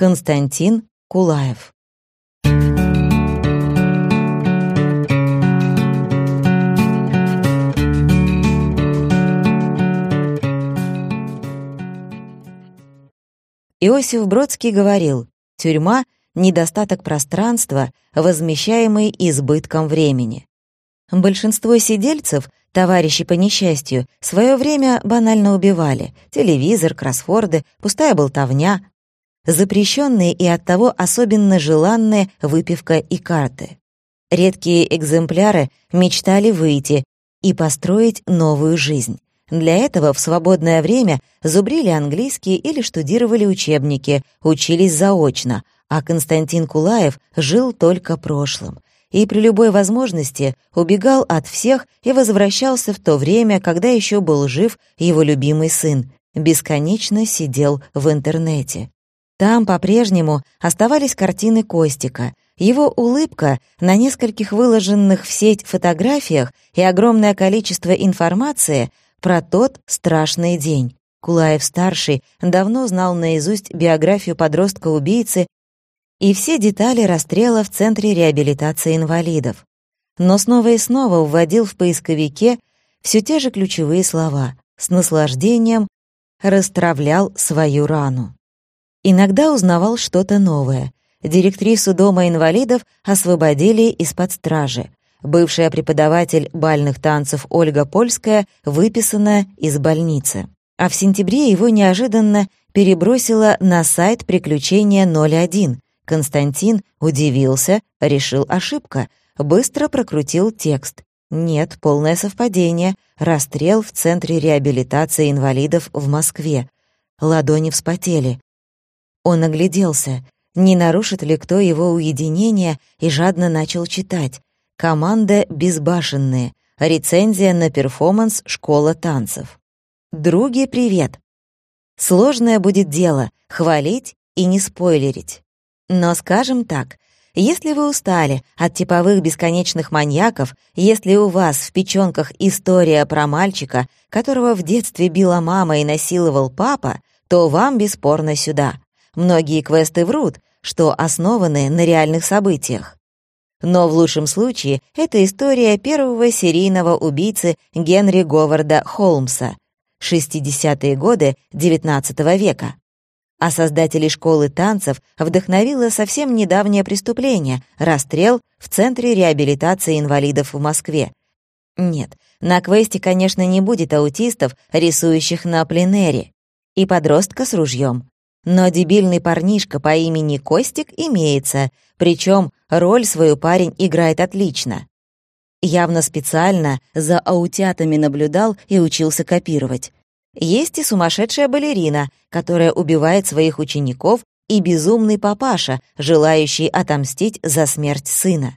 Константин Кулаев. Иосиф Бродский говорил, тюрьма — недостаток пространства, возмещаемый избытком времени. Большинство сидельцев, товарищи по несчастью, свое время банально убивали. Телевизор, кроссворды, пустая болтовня, запрещенные и оттого особенно желанные выпивка и карты. Редкие экземпляры мечтали выйти и построить новую жизнь. Для этого в свободное время зубрили английский или штудировали учебники, учились заочно, а Константин Кулаев жил только прошлым и при любой возможности убегал от всех и возвращался в то время, когда еще был жив его любимый сын, бесконечно сидел в интернете. Там по-прежнему оставались картины Костика, его улыбка на нескольких выложенных в сеть фотографиях и огромное количество информации про тот страшный день. Кулаев-старший давно знал наизусть биографию подростка-убийцы и все детали расстрела в Центре реабилитации инвалидов. Но снова и снова вводил в поисковике все те же ключевые слова, с наслаждением расстравлял свою рану. Иногда узнавал что-то новое. Директрису Дома инвалидов освободили из-под стражи. Бывшая преподаватель бальных танцев Ольга Польская выписана из больницы. А в сентябре его неожиданно перебросило на сайт «Приключения 01». Константин удивился, решил ошибка, быстро прокрутил текст. Нет, полное совпадение. Расстрел в Центре реабилитации инвалидов в Москве. Ладони вспотели. Он огляделся, не нарушит ли кто его уединение, и жадно начал читать. Команда «Безбашенные». Рецензия на перформанс «Школа танцев». «Други, привет!» Сложное будет дело — хвалить и не спойлерить. Но скажем так, если вы устали от типовых бесконечных маньяков, если у вас в печёнках история про мальчика, которого в детстве била мама и насиловал папа, то вам бесспорно сюда. Многие квесты врут, что основаны на реальных событиях. Но в лучшем случае это история первого серийного убийцы Генри Говарда Холмса, 60-е годы XIX века. А создателей школы танцев вдохновило совсем недавнее преступление — расстрел в Центре реабилитации инвалидов в Москве. Нет, на квесте, конечно, не будет аутистов, рисующих на пленэре, и подростка с ружьем. Но дебильный парнишка по имени Костик имеется, причем роль свою парень играет отлично. Явно специально за аутятами наблюдал и учился копировать. Есть и сумасшедшая балерина, которая убивает своих учеников, и безумный папаша, желающий отомстить за смерть сына.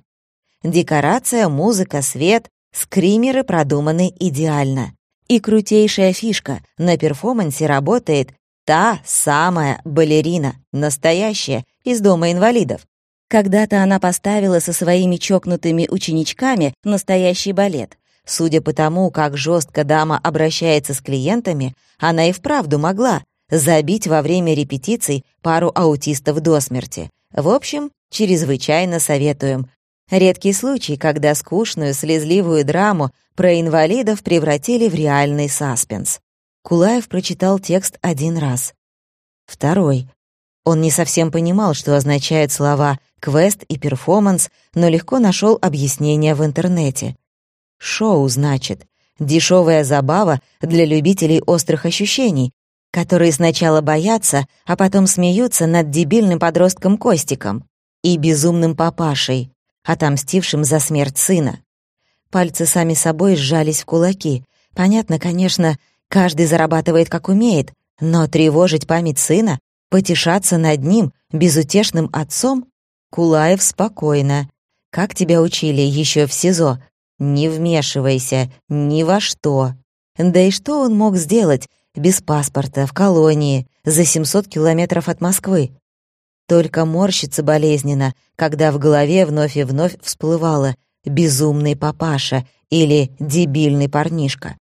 Декорация, музыка, свет, скримеры продуманы идеально. И крутейшая фишка — на перформансе работает Та самая балерина, настоящая, из Дома инвалидов. Когда-то она поставила со своими чокнутыми ученичками настоящий балет. Судя по тому, как жестко дама обращается с клиентами, она и вправду могла забить во время репетиций пару аутистов до смерти. В общем, чрезвычайно советуем. Редкий случай, когда скучную, слезливую драму про инвалидов превратили в реальный саспенс. Кулаев прочитал текст один раз. Второй. Он не совсем понимал, что означают слова «квест» и «перформанс», но легко нашел объяснение в интернете. «Шоу» значит. Дешевая забава для любителей острых ощущений, которые сначала боятся, а потом смеются над дебильным подростком Костиком и безумным папашей, отомстившим за смерть сына. Пальцы сами собой сжались в кулаки. Понятно, конечно, Каждый зарабатывает как умеет, но тревожить память сына, потешаться над ним, безутешным отцом? Кулаев спокойно. Как тебя учили еще в СИЗО? Не вмешивайся ни во что. Да и что он мог сделать без паспорта, в колонии, за 700 километров от Москвы? Только морщится болезненно, когда в голове вновь и вновь всплывало «безумный папаша» или «дебильный парнишка».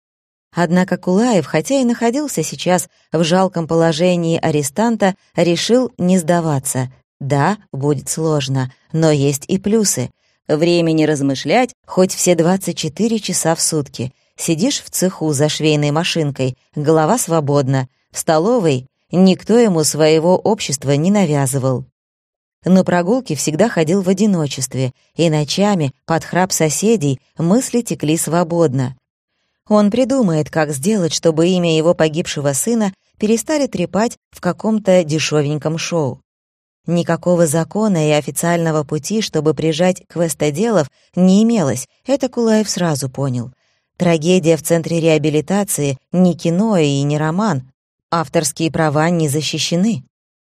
Однако Кулаев, хотя и находился сейчас в жалком положении арестанта, решил не сдаваться. Да, будет сложно, но есть и плюсы. Времени размышлять хоть все 24 часа в сутки. Сидишь в цеху за швейной машинкой, голова свободна. В столовой никто ему своего общества не навязывал. На прогулки всегда ходил в одиночестве, и ночами, под храп соседей, мысли текли свободно. Он придумает, как сделать, чтобы имя его погибшего сына перестали трепать в каком-то дешевеньком шоу. Никакого закона и официального пути, чтобы прижать квестоделов, не имелось, это Кулаев сразу понял. Трагедия в центре реабилитации — не кино и не роман. Авторские права не защищены.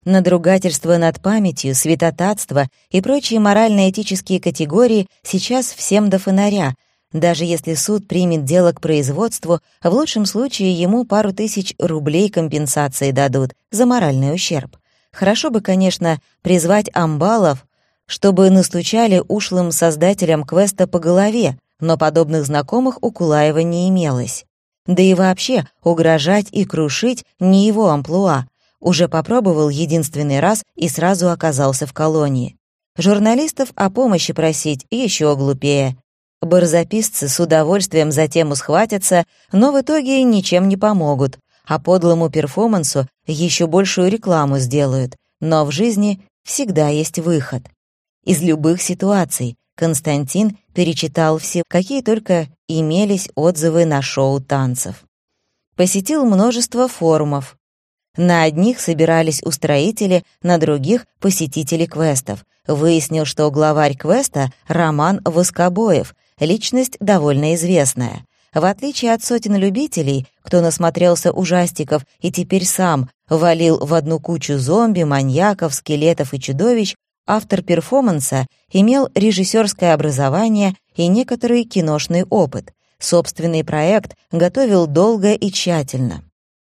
Надругательство над памятью, святотатство и прочие морально-этические категории сейчас всем до фонаря. Даже если суд примет дело к производству, в лучшем случае ему пару тысяч рублей компенсации дадут за моральный ущерб. Хорошо бы, конечно, призвать амбалов, чтобы настучали ушлым создателям квеста по голове, но подобных знакомых у Кулаева не имелось. Да и вообще, угрожать и крушить не его амплуа, уже попробовал единственный раз и сразу оказался в колонии. Журналистов о помощи просить еще глупее. Барзаписцы с удовольствием за тему схватятся, но в итоге ничем не помогут, а подлому перформансу еще большую рекламу сделают. Но в жизни всегда есть выход. Из любых ситуаций Константин перечитал все, какие только имелись отзывы на шоу танцев. Посетил множество форумов, на одних собирались устроители, на других — посетители квестов. Выяснил, что главарь квеста — Роман Воскобоев, личность довольно известная. В отличие от сотен любителей, кто насмотрелся ужастиков и теперь сам валил в одну кучу зомби, маньяков, скелетов и чудовищ, автор перформанса имел режиссерское образование и некоторый киношный опыт. Собственный проект готовил долго и тщательно.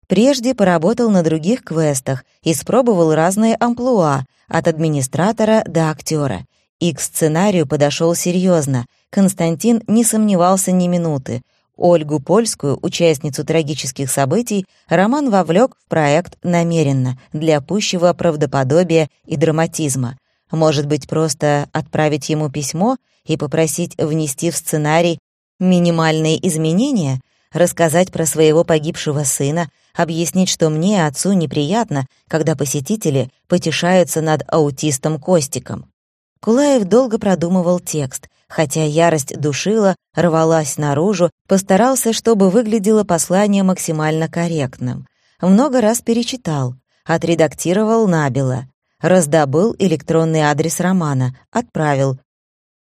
Прежде поработал на других квестах, испробовал разные амплуа, от администратора до актера. И к сценарию подошел серьезно. Константин не сомневался ни минуты. Ольгу Польскую, участницу трагических событий, Роман вовлек в проект намеренно, для пущего правдоподобия и драматизма. Может быть, просто отправить ему письмо и попросить внести в сценарий минимальные изменения, рассказать про своего погибшего сына, объяснить, что мне, отцу, неприятно, когда посетители потешаются над аутистом Костиком. Кулаев долго продумывал текст, хотя ярость душила, рвалась наружу, постарался, чтобы выглядело послание максимально корректным. Много раз перечитал, отредактировал набело, раздобыл электронный адрес романа, отправил.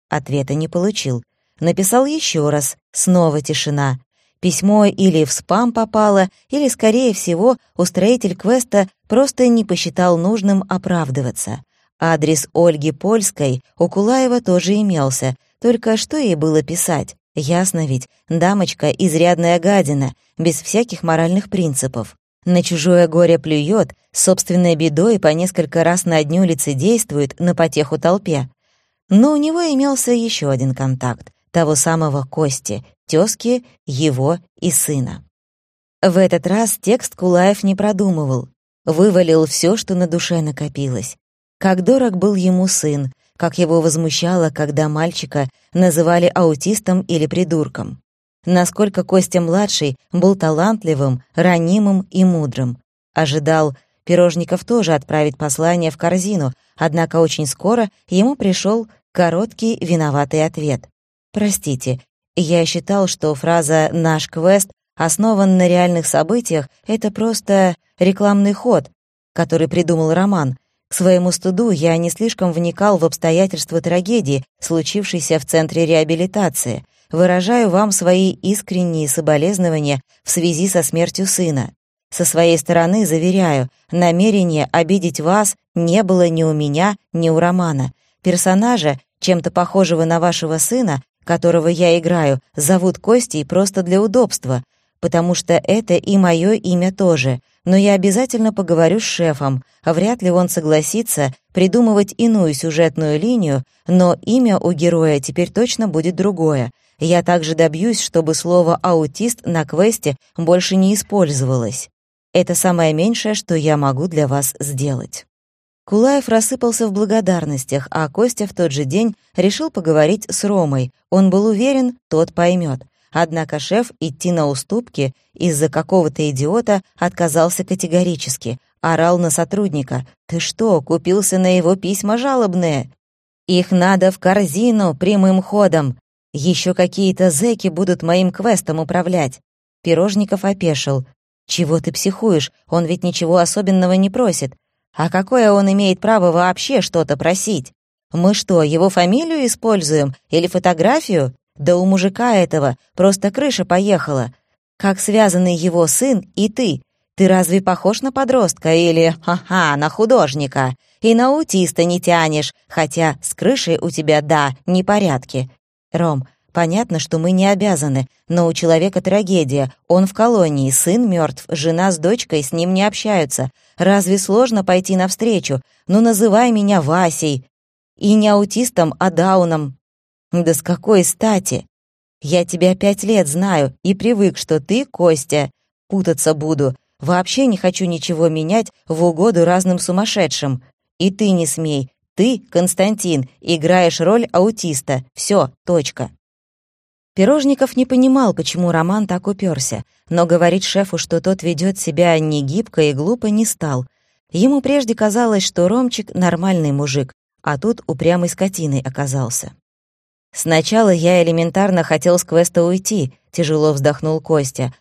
Ответа не получил. Написал еще раз, снова тишина. Письмо или в спам попало, или, скорее всего, устроитель квеста просто не посчитал нужным оправдываться. Адрес Ольги Польской у Кулаева тоже имелся, только что ей было писать? Ясно ведь, дамочка изрядная гадина, без всяких моральных принципов. На чужое горе плюет, собственной бедой по несколько раз на дню лицедействует на потеху толпе. Но у него имелся еще один контакт, того самого Кости, тёзки, его и сына. В этот раз текст Кулаев не продумывал, вывалил все, что на душе накопилось. Как дорог был ему сын, как его возмущало, когда мальчика называли аутистом или придурком. Насколько Костя-младший был талантливым, ранимым и мудрым. Ожидал Пирожников тоже отправить послание в корзину, однако очень скоро ему пришел короткий виноватый ответ. «Простите, я считал, что фраза «наш квест» основан на реальных событиях — это просто рекламный ход, который придумал Роман. К своему стыду я не слишком вникал в обстоятельства трагедии, случившейся в Центре реабилитации. Выражаю вам свои искренние соболезнования в связи со смертью сына. Со своей стороны заверяю, намерения обидеть вас не было ни у меня, ни у Романа. Персонажа, чем-то похожего на вашего сына, которого я играю, зовут Костей просто для удобства, потому что это и мое имя тоже, но я обязательно поговорю с шефом, а вряд ли он согласится придумывать иную сюжетную линию, но имя у героя теперь точно будет другое. Я также добьюсь, чтобы слово «аутист» на квесте больше не использовалось. Это самое меньшее, что я могу для вас сделать». Кулаев рассыпался в благодарностях, а Костя в тот же день решил поговорить с Ромой. Он был уверен, тот поймет. Однако шеф идти на уступки из-за какого-то идиота отказался категорически. Орал на сотрудника. «Ты что, купился на его письма жалобные? Их надо в корзину прямым ходом. Еще какие-то зэки будут моим квестом управлять». Пирожников опешил. «Чего ты психуешь? Он ведь ничего особенного не просит. А какое он имеет право вообще что-то просить? Мы что, его фамилию используем? Или фотографию? Да у мужика этого просто крыша поехала. Как связаны его сын и ты? Ты разве похож на подростка или, ха-ха, на художника? И на аутиста не тянешь, хотя с крышей у тебя, да, непорядки. Ром, понятно, что мы не обязаны, но у человека трагедия. Он в колонии, сын мертв, жена с дочкой с ним не общаются. Разве сложно пойти навстречу? Ну, называй меня Васей. И не аутистом, а дауном. Да с какой стати? Я тебя пять лет знаю и привык, что ты, Костя. Путаться буду. Вообще не хочу ничего менять в угоду разным сумасшедшим. И ты не смей. Ты, Константин, играешь роль аутиста. Все, точка. Пирожников не понимал, почему Роман так уперся, но говорить шефу, что тот ведет себя не гибко и глупо, не стал. Ему прежде казалось, что Ромчик — нормальный мужик, а тут упрямый скотиной оказался. «Сначала я элементарно хотел с квеста уйти», — тяжело вздохнул Костя.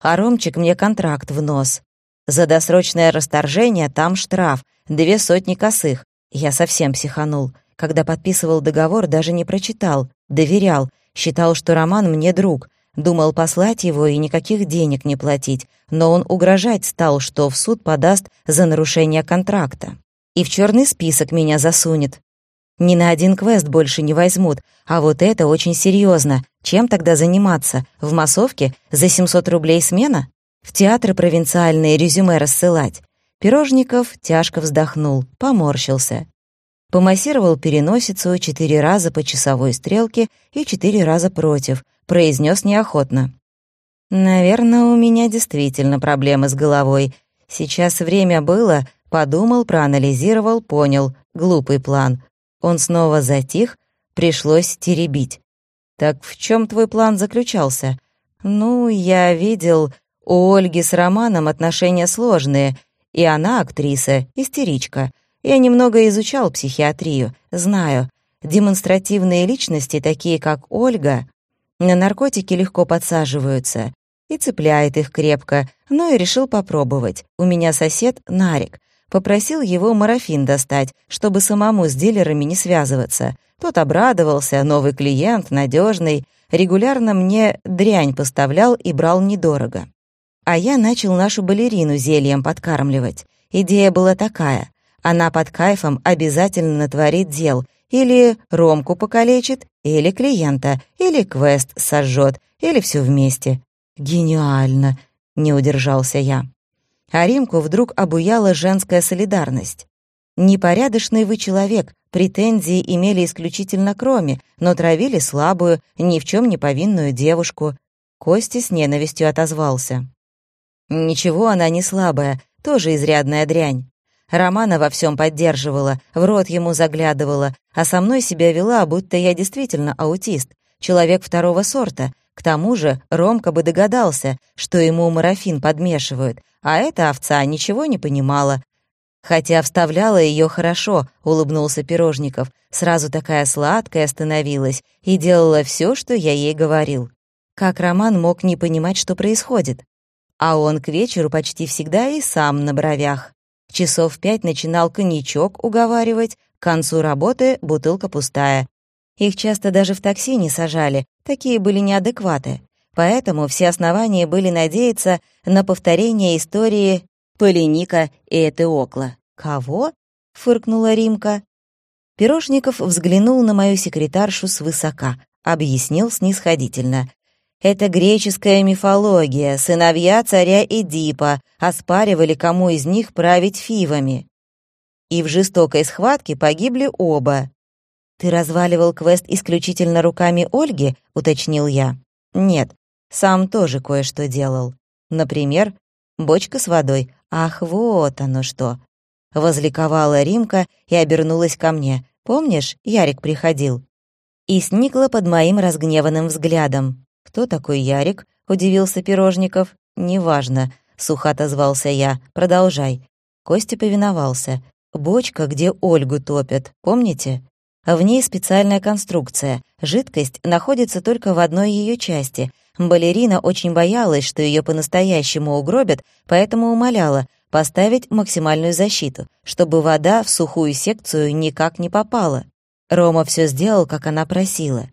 «А Ромчик мне контракт в нос. За досрочное расторжение там штраф, две сотни косых. Я совсем психанул. Когда подписывал договор, даже не прочитал, доверял, считал, что Роман мне друг, думал послать его и никаких денег не платить, но он угрожать стал, что в суд подаст за нарушение контракта. И в черный список меня засунет. Ни на один квест больше не возьмут, а вот это очень серьезно. Чем тогда заниматься? В массовке? За 700 рублей смена? В театры провинциальные резюме рассылать? Пирожников тяжко вздохнул, поморщился. Помассировал переносицу четыре раза по часовой стрелке и четыре раза против, произнес неохотно. «Наверное, у меня действительно проблемы с головой. Сейчас время было, подумал, проанализировал, понял. Глупый план. Он снова затих, пришлось теребить. «Так в чем твой план заключался?» «Ну, я видел, у Ольги с Романом отношения сложные, и она актриса, истеричка. Я немного изучал психиатрию, знаю. Демонстративные личности, такие как Ольга, на наркотики легко подсаживаются. И цепляет их крепко, ну и решил попробовать. У меня сосед Нарик. Попросил его марафин достать, чтобы самому с дилерами не связываться. Тот обрадовался, новый клиент, надежный, регулярно мне дрянь поставлял и брал недорого. А я начал нашу балерину зельем подкармливать. Идея была такая. Она под кайфом обязательно натворит дел. Или Ромку покалечит, или клиента, или квест сожжет, или все вместе. «Гениально!» — не удержался я. А Римку вдруг обуяла женская солидарность. «Непорядочный вы человек, претензии имели исключительно кроме, но травили слабую, ни в чем не повинную девушку». Костя с ненавистью отозвался. Ничего она не слабая, тоже изрядная дрянь. Романа во всем поддерживала, в рот ему заглядывала, а со мной себя вела, будто я действительно аутист, человек второго сорта. К тому же Ромка бы догадался, что ему марафин подмешивают, а эта овца ничего не понимала. Хотя вставляла ее хорошо, улыбнулся Пирожников, сразу такая сладкая становилась и делала все, что я ей говорил. Как Роман мог не понимать, что происходит? а он к вечеру почти всегда и сам на бровях. Часов пять начинал коньячок уговаривать, к концу работы бутылка пустая. Их часто даже в такси не сажали, такие были неадекваты. Поэтому все основания были надеяться на повторение истории Полиника и Этеокла. «Кого?» — фыркнула Римка. Пирожников взглянул на мою секретаршу свысока, объяснил снисходительно. Это греческая мифология, сыновья царя Эдипа оспаривали, кому из них править фивами. И в жестокой схватке погибли оба. «Ты разваливал квест исключительно руками Ольги?» — уточнил я. «Нет, сам тоже кое-что делал. Например, бочка с водой. Ах, вот оно что!» Возликовала Римка и обернулась ко мне. «Помнишь, Ярик приходил?» И сникла под моим разгневанным взглядом. «Кто такой Ярик?» — удивился Пирожников. «Неважно», — сухо отозвался я. «Продолжай». Костя повиновался. «Бочка, где Ольгу топят, помните?» В ней специальная конструкция. Жидкость находится только в одной ее части. Балерина очень боялась, что ее по-настоящему угробят, поэтому умоляла поставить максимальную защиту, чтобы вода в сухую секцию никак не попала. Рома все сделал, как она просила.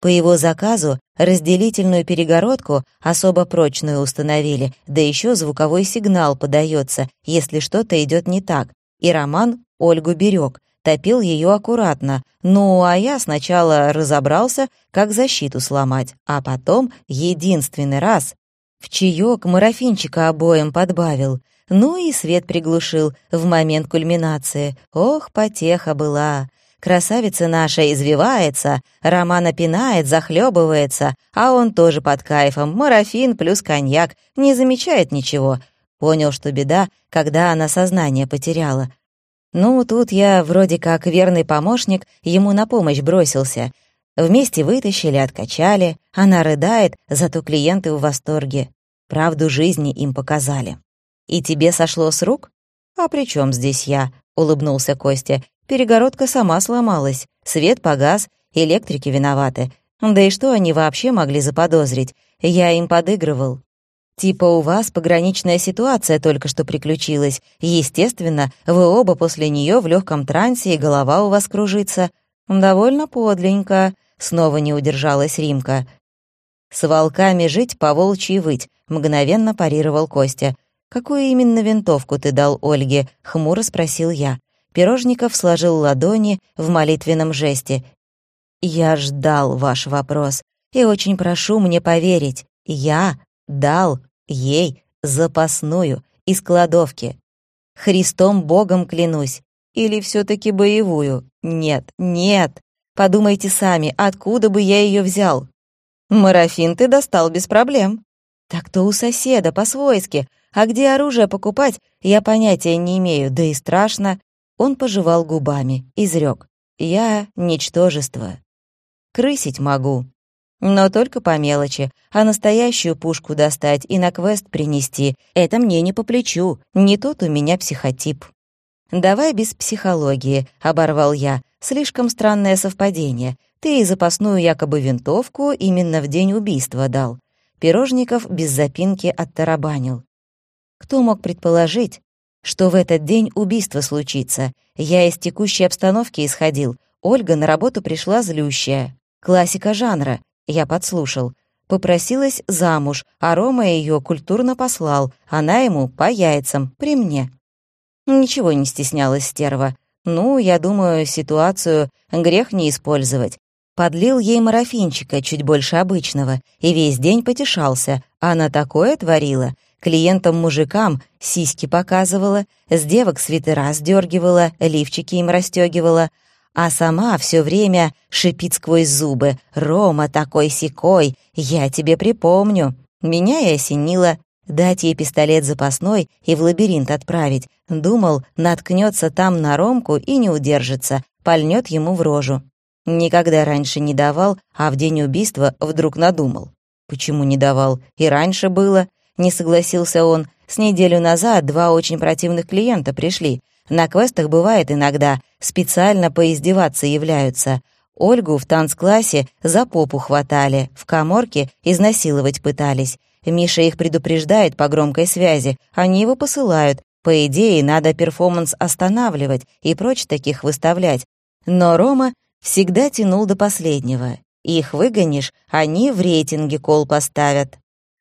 По его заказу разделительную перегородку особо прочную установили, да еще звуковой сигнал подается, если что-то идет не так. И Роман Ольгу берег, топил ее аккуратно. Ну, а я сначала разобрался, как защиту сломать, а потом единственный раз в чаёк марафинчика обоим подбавил. Ну и свет приглушил в момент кульминации. Ох, потеха была. Красавица наша извивается, Романа пинает, захлебывается, а он тоже под кайфом, марафин плюс коньяк, не замечает ничего. Понял, что беда, когда она сознание потеряла. Ну, тут я, вроде как верный помощник, ему на помощь бросился. Вместе вытащили, откачали. Она рыдает, зато клиенты в восторге. Правду жизни им показали. «И тебе сошло с рук?» «А при чем здесь я?» — улыбнулся Костя. «Перегородка сама сломалась. Свет погас, электрики виноваты. Да и что они вообще могли заподозрить? Я им подыгрывал. Типа у вас пограничная ситуация только что приключилась. Естественно, вы оба после нее в легком трансе, и голова у вас кружится. Довольно подленько. Снова не удержалась Римка. «С волками жить, по волчьи выть», — мгновенно парировал Костя. «Какую именно винтовку ты дал Ольге?» — хмуро спросил я. Пирожников сложил ладони в молитвенном жесте. «Я ждал ваш вопрос, и очень прошу мне поверить. Я дал ей запасную из кладовки. Христом Богом клянусь. Или все таки боевую? Нет, нет. Подумайте сами, откуда бы я ее взял? Марафин ты достал без проблем. Так-то у соседа, по-свойски. А где оружие покупать, я понятия не имею, да и страшно. Он пожевал губами, изрек. Я — ничтожество. Крысить могу, но только по мелочи, а настоящую пушку достать и на квест принести — это мне не по плечу, не тот у меня психотип. «Давай без психологии», — оборвал я. «Слишком странное совпадение. Ты и запасную якобы винтовку именно в день убийства дал». Пирожников без запинки оттарабанил. Кто мог предположить, что в этот день убийство случится? Я из текущей обстановки исходил. Ольга на работу пришла злющая. Классика жанра. Я подслушал. Попросилась замуж, а Рома ее культурно послал, она ему по яйцам, при мне. Ничего не стеснялась стерва. Ну, я думаю, ситуацию грех не использовать. Подлил ей марафинчика чуть больше обычного и весь день потешался. Она такое творила. Клиентам-мужикам сиськи показывала, с девок свитера сдергивала, лифчики им расстегивала, а сама все время шипит сквозь зубы. «Рома такой-сякой, я тебе припомню». Меня и осенило дать ей пистолет запасной и в лабиринт отправить. Думал, наткнется там на Ромку и не удержится, пальнет ему в рожу. Никогда раньше не давал, а в день убийства вдруг надумал. Почему не давал? И раньше было. Не согласился он. С неделю назад два очень противных клиента пришли. На квестах бывает иногда, специально поиздеваться являются. Ольгу в танцклассе за попу хватали, в коморке изнасиловать пытались. Миша их предупреждает по громкой связи, они его посылают. По идее, надо перформанс останавливать и прочь таких выставлять. Но Рома всегда тянул до последнего. Их выгонишь, они в рейтинге кол поставят.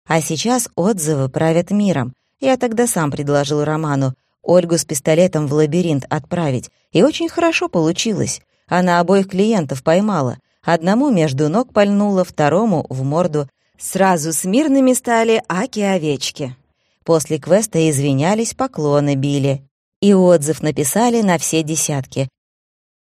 А сейчас отзывы правят миром. Я тогда сам предложил Роману, Ольгу с пистолетом в лабиринт отправить, и очень хорошо получилось. Она обоих клиентов поймала. Одному между ног пальнула, второму — в морду. Сразу с мирными стали аки-овечки. После квеста извинялись, поклоны били. И отзыв написали на все десятки.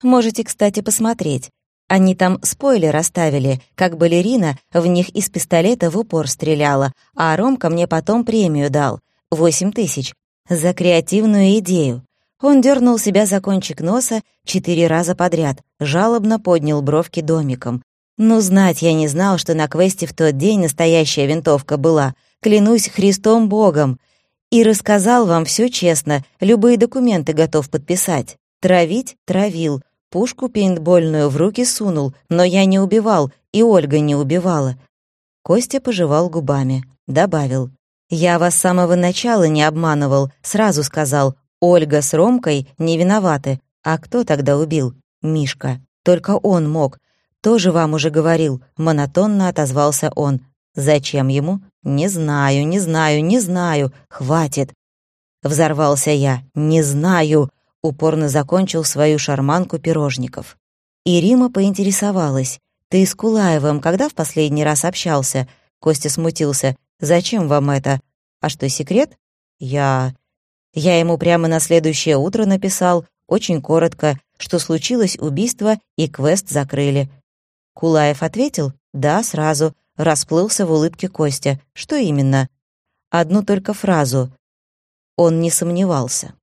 Можете, кстати, посмотреть. Они там спойлер оставили, как балерина в них из пистолета в упор стреляла, а Ромка мне потом премию дал — восемь тысяч. За креативную идею. Он дернул себя за кончик носа четыре раза подряд, жалобно поднял бровки домиком. Ну, знать я не знал, что на квесте в тот день настоящая винтовка была. Клянусь Христом Богом. И рассказал вам все честно, любые документы готов подписать. Травить — травил, пушку пейнтбольную в руки сунул, но я не убивал, и Ольга не убивала. Костя пожевал губами, добавил. «Я вас с самого начала не обманывал, сразу сказал, Ольга с Ромкой не виноваты. А кто тогда убил? Мишка. Только он мог. Тоже вам уже говорил, монотонно отозвался он. Зачем ему? Не знаю, не знаю, не знаю. Хватит. Взорвался я. Не знаю. Упорно закончил свою шарманку пирожников. И Рима поинтересовалась. «Ты с Кулаевым когда в последний раз общался?» Костя смутился. «Зачем вам это? А что, секрет?» «Я... Я ему прямо на следующее утро написал, очень коротко, что случилось убийство и квест закрыли. Кулаев ответил «Да, сразу», расплылся в улыбке Костя. Что именно? Одну только фразу. Он не сомневался.